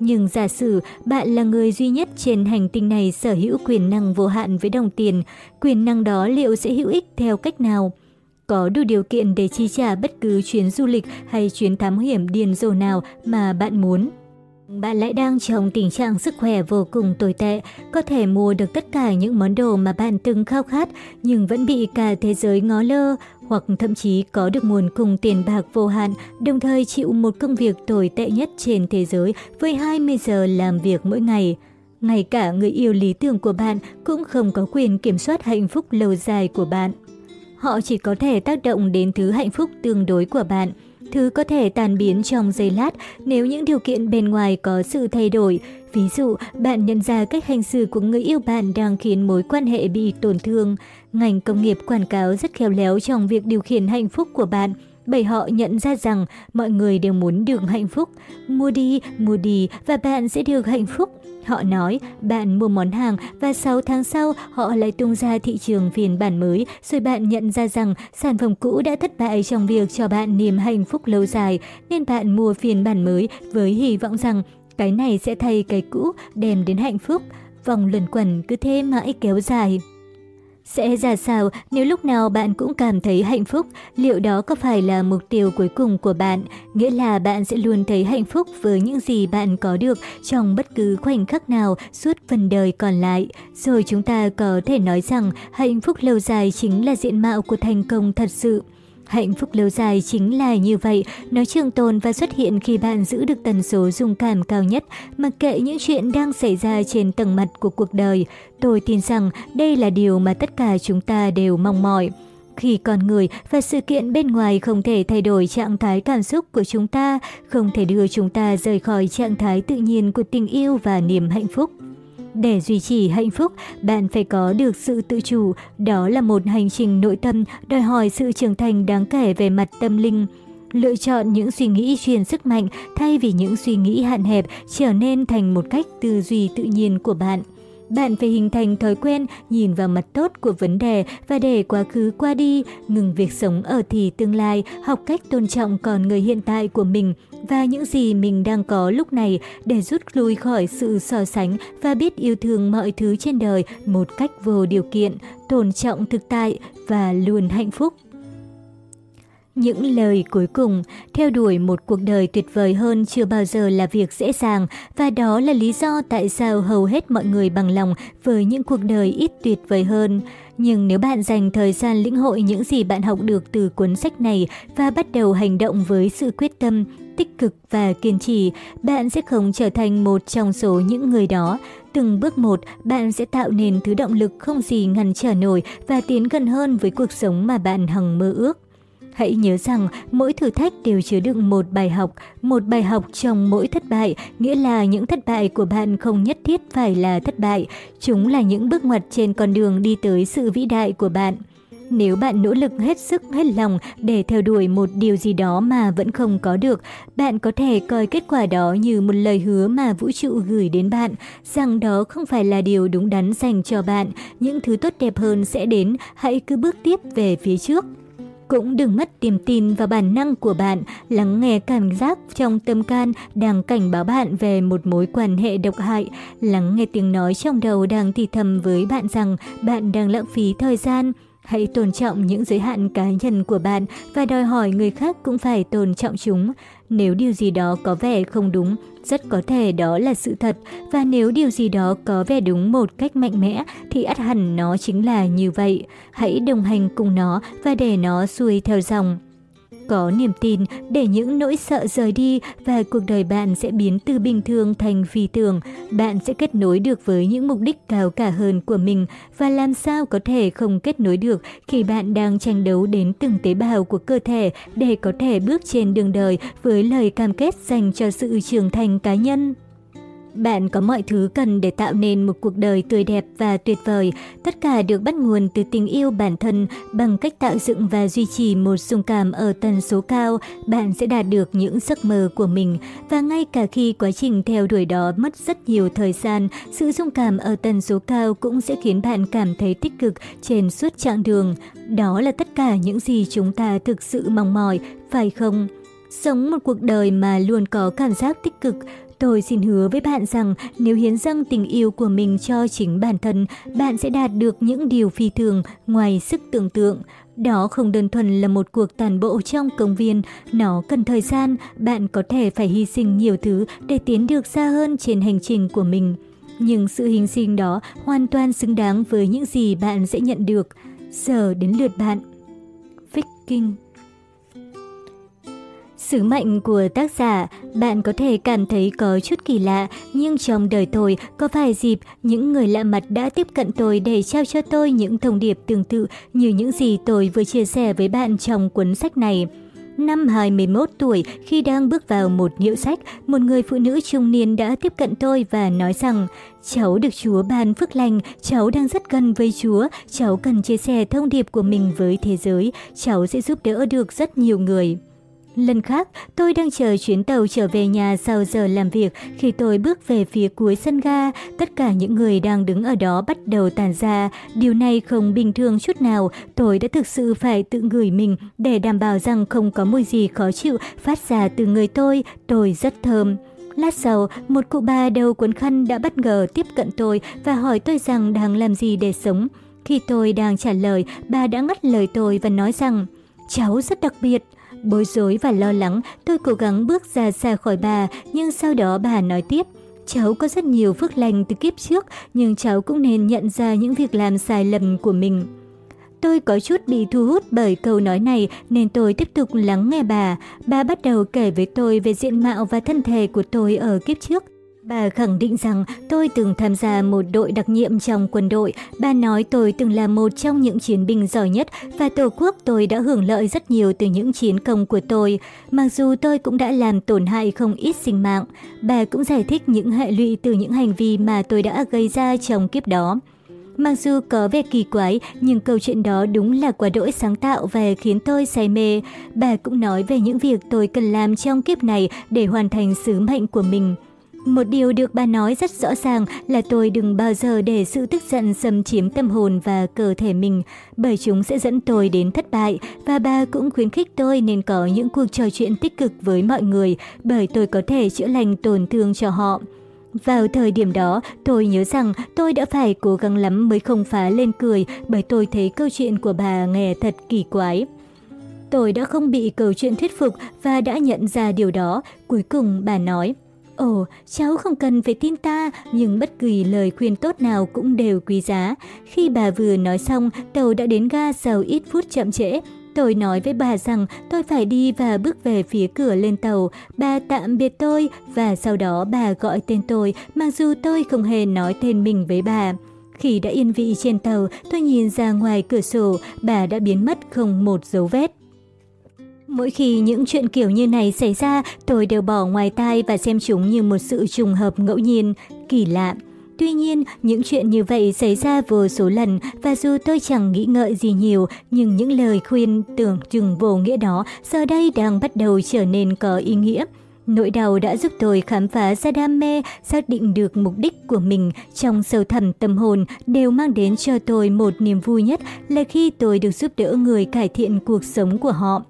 Nhưng giả sử bạn là người duy nhất trên hành tinh này sở hữu quyền năng vô hạn với đồng tiền, quyền năng đó liệu sẽ hữu ích theo cách nào? có đủ điều kiện để chi trả bất cứ chuyến du lịch hay chuyến thám hiểm điên rồ nào mà bạn muốn. Bạn lại đang trong tình trạng sức khỏe vô cùng tồi tệ, có thể mua được tất cả những món đồ mà bạn từng khao khát nhưng vẫn bị cả thế giới ngó lơ, hoặc thậm chí có được nguồn cung tiền bạc vô hạn, đồng thời chịu một công việc tồi tệ nhất trên thế giới với 20 giờ làm việc mỗi ngày. Ngay cả người yêu lý tưởng của bạn cũng không có quyền kiểm soát hạnh phúc lâu dài của bạn. Họ chỉ có thể tác động đến thứ hạnh phúc tương đối của bạn. Thứ có thể tàn biến trong giây lát nếu những điều kiện bên ngoài có sự thay đổi. Ví dụ, bạn nhận ra cách hành xử của người yêu bạn đang khiến mối quan hệ bị tổn thương. Ngành công nghiệp quảng cáo rất khéo léo trong việc điều khiển hạnh phúc của bạn bởi họ nhận ra rằng mọi người đều muốn được hạnh phúc. Mua đi, mua đi và bạn sẽ được hạnh phúc. Họ nói, bạn mua món hàng và 6 tháng sau, họ lại tung ra thị trường phiên bản mới rồi bạn nhận ra rằng sản phẩm cũ đã thất bại trong việc cho bạn niềm hạnh phúc lâu dài, nên bạn mua phiên bản mới với hy vọng rằng cái này sẽ thay cái cũ đem đến hạnh phúc. Vòng luẩn quẩn cứ thế mãi kéo dài. Sẽ ra sao nếu lúc nào bạn cũng cảm thấy hạnh phúc? Liệu đó có phải là mục tiêu cuối cùng của bạn? Nghĩa là bạn sẽ luôn thấy hạnh phúc với những gì bạn có được trong bất cứ khoảnh khắc nào suốt phần đời còn lại. Rồi chúng ta có thể nói rằng hạnh phúc lâu dài chính là diện mạo của thành công thật sự. Hạnh phúc lâu dài chính là như vậy, nó trường tồn và xuất hiện khi bạn giữ được tần số dung cảm cao nhất, mặc kệ những chuyện đang xảy ra trên tầng mặt của cuộc đời. Tôi tin rằng đây là điều mà tất cả chúng ta đều mong mỏi. Khi con người và sự kiện bên ngoài không thể thay đổi trạng thái cảm xúc của chúng ta, không thể đưa chúng ta rời khỏi trạng thái tự nhiên của tình yêu và niềm hạnh phúc. Để duy trì hạnh phúc, bạn phải có được sự tự chủ. Đó là một hành trình nội tâm đòi hỏi sự trưởng thành đáng kể về mặt tâm linh. Lựa chọn những suy nghĩ truyền sức mạnh thay vì những suy nghĩ hạn hẹp trở nên thành một cách tư duy tự nhiên của bạn. Bạn phải hình thành thói quen nhìn vào mặt tốt của vấn đề và để quá khứ qua đi, ngừng việc sống ở thì tương lai, học cách tôn trọng con người hiện tại của mình và những gì mình đang có lúc này để rút lui khỏi sự so sánh và biết yêu thương mọi thứ trên đời một cách vô điều kiện, tôn trọng thực tại và luôn hạnh phúc. Những lời cuối cùng, theo đuổi một cuộc đời tuyệt vời hơn chưa bao giờ là việc dễ dàng và đó là lý do tại sao hầu hết mọi người bằng lòng với những cuộc đời ít tuyệt vời hơn. Nhưng nếu bạn dành thời gian lĩnh hội những gì bạn học được từ cuốn sách này và bắt đầu hành động với sự quyết tâm, tích cực và kiên trì, bạn sẽ không trở thành một trong số những người đó. Từng bước một, bạn sẽ tạo nên thứ động lực không gì ngăn trở nổi và tiến gần hơn với cuộc sống mà bạn hằng mơ ước. Hãy nhớ rằng mỗi thử thách đều chứa đựng một bài học, một bài học trong mỗi thất bại, nghĩa là những thất bại của bạn không nhất thiết phải là thất bại, chúng là những bước ngoặt trên con đường đi tới sự vĩ đại của bạn. Nếu bạn nỗ lực hết sức hết lòng để theo đuổi một điều gì đó mà vẫn không có được, bạn có thể coi kết quả đó như một lời hứa mà vũ trụ gửi đến bạn, rằng đó không phải là điều đúng đắn dành cho bạn, những thứ tốt đẹp hơn sẽ đến, hãy cứ bước tiếp về phía trước. Cũng đừng mất niềm tin và bản năng của bạn, lắng nghe cảm giác trong tâm can đang cảnh báo bạn về một mối quan hệ độc hại, lắng nghe tiếng nói trong đầu đang thì thầm với bạn rằng bạn đang lãng phí thời gian, Hãy tôn trọng những giới hạn cá nhân của bạn và đòi hỏi người khác cũng phải tôn trọng chúng. Nếu điều gì đó có vẻ không đúng, rất có thể đó là sự thật. Và nếu điều gì đó có vẻ đúng một cách mạnh mẽ, thì ắt hẳn nó chính là như vậy. Hãy đồng hành cùng nó và để nó xuôi theo dòng. Có niềm tin để những nỗi sợ rời đi và cuộc đời bạn sẽ biến từ bình thường thành phi thường. Bạn sẽ kết nối được với những mục đích cao cả hơn của mình và làm sao có thể không kết nối được khi bạn đang tranh đấu đến từng tế bào của cơ thể để có thể bước trên đường đời với lời cam kết dành cho sự trưởng thành cá nhân. Bạn có mọi thứ cần để tạo nên một cuộc đời tươi đẹp và tuyệt vời. Tất cả được bắt nguồn từ tình yêu bản thân. Bằng cách tạo dựng và duy trì một dung cảm ở tần số cao, bạn sẽ đạt được những giấc mơ của mình. Và ngay cả khi quá trình theo đuổi đó mất rất nhiều thời gian, sự dung cảm ở tần số cao cũng sẽ khiến bạn cảm thấy tích cực trên suốt chặng đường. Đó là tất cả những gì chúng ta thực sự mong mỏi, phải không? Sống một cuộc đời mà luôn có cảm giác tích cực, Tôi xin hứa với bạn rằng nếu hiến dâng tình yêu của mình cho chính bản thân, bạn sẽ đạt được những điều phi thường ngoài sức tưởng tượng. Đó không đơn thuần là một cuộc tàn bộ trong công viên, nó cần thời gian, bạn có thể phải hy sinh nhiều thứ để tiến được xa hơn trên hành trình của mình. Nhưng sự hy sinh đó hoàn toàn xứng đáng với những gì bạn sẽ nhận được. Giờ đến lượt bạn. Viking Sứ mệnh của tác giả, bạn có thể cảm thấy có chút kỳ lạ, nhưng trong đời tôi có vài dịp những người lạ mặt đã tiếp cận tôi để trao cho tôi những thông điệp tương tự như những gì tôi vừa chia sẻ với bạn trong cuốn sách này. Năm 21 tuổi, khi đang bước vào một hiệu sách, một người phụ nữ trung niên đã tiếp cận tôi và nói rằng Cháu được Chúa ban phước lành, cháu đang rất gần với Chúa, cháu cần chia sẻ thông điệp của mình với thế giới, cháu sẽ giúp đỡ được rất nhiều người. Lần khác, tôi đang chờ chuyến tàu trở về nhà sau giờ làm việc. Khi tôi bước về phía cuối sân ga, tất cả những người đang đứng ở đó bắt đầu tàn ra. Điều này không bình thường chút nào. Tôi đã thực sự phải tự ngửi mình để đảm bảo rằng không có mùi gì khó chịu phát ra từ người tôi. Tôi rất thơm. Lát sau, một cụ bà đầu cuốn khăn đã bất ngờ tiếp cận tôi và hỏi tôi rằng đang làm gì để sống. Khi tôi đang trả lời, bà đã ngắt lời tôi và nói rằng Cháu rất đặc biệt. Bối rối và lo lắng, tôi cố gắng bước ra xa khỏi bà, nhưng sau đó bà nói tiếp. Cháu có rất nhiều phước lành từ kiếp trước, nhưng cháu cũng nên nhận ra những việc làm sai lầm của mình. Tôi có chút bị thu hút bởi câu nói này nên tôi tiếp tục lắng nghe bà. Bà bắt đầu kể với tôi về diện mạo và thân thể của tôi ở kiếp trước. Bà khẳng định rằng tôi từng tham gia một đội đặc nhiệm trong quân đội. Bà nói tôi từng là một trong những chiến binh giỏi nhất và Tổ quốc tôi đã hưởng lợi rất nhiều từ những chiến công của tôi. Mặc dù tôi cũng đã làm tổn hại không ít sinh mạng. Bà cũng giải thích những hệ lụy từ những hành vi mà tôi đã gây ra trong kiếp đó. Mặc dù có vẻ kỳ quái, nhưng câu chuyện đó đúng là quá đỗi sáng tạo và khiến tôi say mê. Bà cũng nói về những việc tôi cần làm trong kiếp này để hoàn thành sứ mệnh của mình. Một điều được bà nói rất rõ ràng là tôi đừng bao giờ để sự tức giận xâm chiếm tâm hồn và cơ thể mình, bởi chúng sẽ dẫn tôi đến thất bại, và bà cũng khuyến khích tôi nên có những cuộc trò chuyện tích cực với mọi người, bởi tôi có thể chữa lành tổn thương cho họ. Vào thời điểm đó, tôi nhớ rằng tôi đã phải cố gắng lắm mới không phá lên cười bởi tôi thấy câu chuyện của bà nghe thật kỳ quái. Tôi đã không bị câu chuyện thuyết phục và đã nhận ra điều đó. Cuối cùng bà nói, Ồ, cháu không cần phải tin ta, nhưng bất kỳ lời khuyên tốt nào cũng đều quý giá. Khi bà vừa nói xong, tàu đã đến ga sau ít phút chậm trễ. Tôi nói với bà rằng tôi phải đi và bước về phía cửa lên tàu. Bà tạm biệt tôi và sau đó bà gọi tên tôi mặc dù tôi không hề nói tên mình với bà. Khi đã yên vị trên tàu, tôi nhìn ra ngoài cửa sổ, bà đã biến mất không một dấu vết. Mỗi khi những chuyện kiểu như này xảy ra, tôi đều bỏ ngoài tai và xem chúng như một sự trùng hợp ngẫu nhiên, kỳ lạ. Tuy nhiên, những chuyện như vậy xảy ra vô số lần và dù tôi chẳng nghĩ ngợi gì nhiều, nhưng những lời khuyên tưởng chừng vô nghĩa đó giờ đây đang bắt đầu trở nên có ý nghĩa. Nỗi đau đã giúp tôi khám phá ra đam mê, xác định được mục đích của mình trong sâu thẳm tâm hồn đều mang đến cho tôi một niềm vui nhất là khi tôi được giúp đỡ người cải thiện cuộc sống của họ.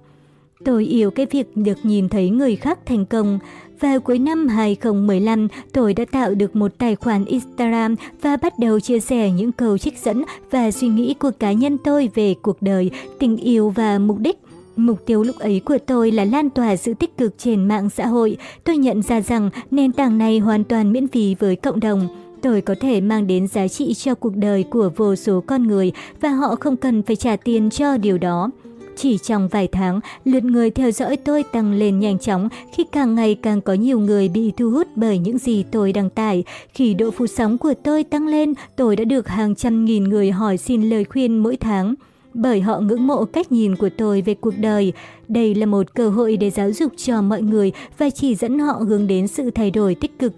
Tôi yêu cái việc được nhìn thấy người khác thành công. Vào cuối năm 2015, tôi đã tạo được một tài khoản Instagram và bắt đầu chia sẻ những câu trích dẫn và suy nghĩ của cá nhân tôi về cuộc đời, tình yêu và mục đích. Mục tiêu lúc ấy của tôi là lan tỏa sự tích cực trên mạng xã hội. Tôi nhận ra rằng nền tảng này hoàn toàn miễn phí với cộng đồng. Tôi có thể mang đến giá trị cho cuộc đời của vô số con người và họ không cần phải trả tiền cho điều đó. Chỉ trong vài tháng, lượt người theo dõi tôi tăng lên nhanh chóng khi càng ngày càng có nhiều người bị thu hút bởi những gì tôi đăng tải. Khi độ phủ sóng của tôi tăng lên, tôi đã được hàng trăm nghìn người hỏi xin lời khuyên mỗi tháng bởi họ ngưỡng mộ cách nhìn của tôi về cuộc đời. Đây là một cơ hội để giáo dục cho mọi người và chỉ dẫn họ hướng đến sự thay đổi tích cực.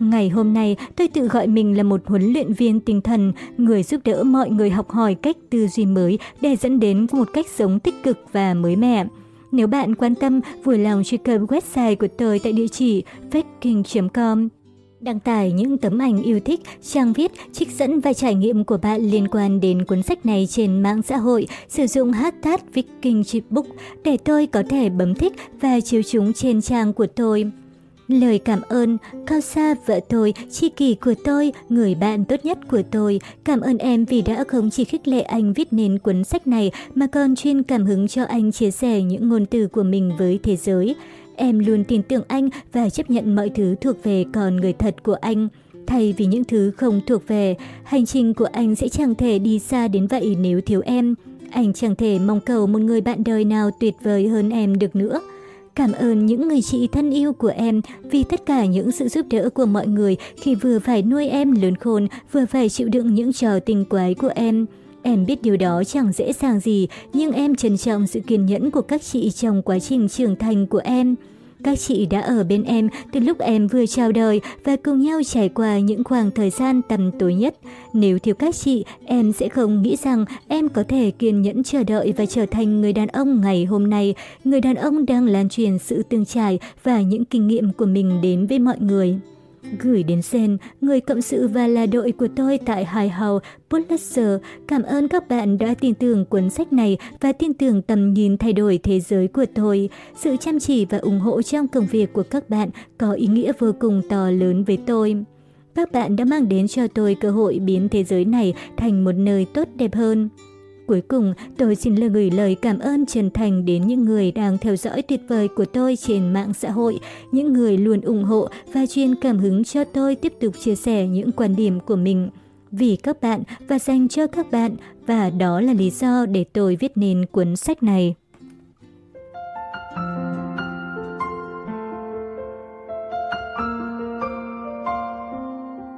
Ngày hôm nay, tôi tự gọi mình là một huấn luyện viên tinh thần, người giúp đỡ mọi người học hỏi cách tư duy mới để dẫn đến một cách sống tích cực và mới mẻ. Nếu bạn quan tâm, vui lòng truy cập website của tôi tại địa chỉ faking.com. Đăng tải những tấm ảnh yêu thích, trang viết, trích dẫn và trải nghiệm của bạn liên quan đến cuốn sách này trên mạng xã hội, sử dụng hashtag Viking Chipbook để tôi có thể bấm thích và chiếu chúng trên trang của tôi. Lời cảm ơn, Cao xa vợ tôi, tri kỷ của tôi, người bạn tốt nhất của tôi. Cảm ơn em vì đã không chỉ khích lệ anh viết nên cuốn sách này mà còn chuyên cảm hứng cho anh chia sẻ những ngôn từ của mình với thế giới. Em luôn tin tưởng anh và chấp nhận mọi thứ thuộc về con người thật của anh. Thay vì những thứ không thuộc về, hành trình của anh sẽ chẳng thể đi xa đến vậy nếu thiếu em. Anh chẳng thể mong cầu một người bạn đời nào tuyệt vời hơn em được nữa. Cảm ơn những người chị thân yêu của em vì tất cả những sự giúp đỡ của mọi người khi vừa phải nuôi em lớn khôn, vừa phải chịu đựng những trò tình quái của em. Em biết điều đó chẳng dễ dàng gì, nhưng em trân trọng sự kiên nhẫn của các chị trong quá trình trưởng thành của em. Các chị đã ở bên em từ lúc em vừa chào đời và cùng nhau trải qua những khoảng thời gian tầm tối nhất. Nếu thiếu các chị, em sẽ không nghĩ rằng em có thể kiên nhẫn chờ đợi và trở thành người đàn ông ngày hôm nay. Người đàn ông đang lan truyền sự tương trải và những kinh nghiệm của mình đến với mọi người. Gửi đến Sen, người cộng sự và là đội của tôi tại High House, Pulitzer. Cảm ơn các bạn đã tin tưởng cuốn sách này và tin tưởng tầm nhìn thay đổi thế giới của tôi. Sự chăm chỉ và ủng hộ trong công việc của các bạn có ý nghĩa vô cùng to lớn với tôi. Các bạn đã mang đến cho tôi cơ hội biến thế giới này thành một nơi tốt đẹp hơn. Cuối cùng, tôi xin lời gửi lời cảm ơn chân thành đến những người đang theo dõi tuyệt vời của tôi trên mạng xã hội, những người luôn ủng hộ và truyền cảm hứng cho tôi tiếp tục chia sẻ những quan điểm của mình. Vì các bạn và dành cho các bạn, và đó là lý do để tôi viết nên cuốn sách này.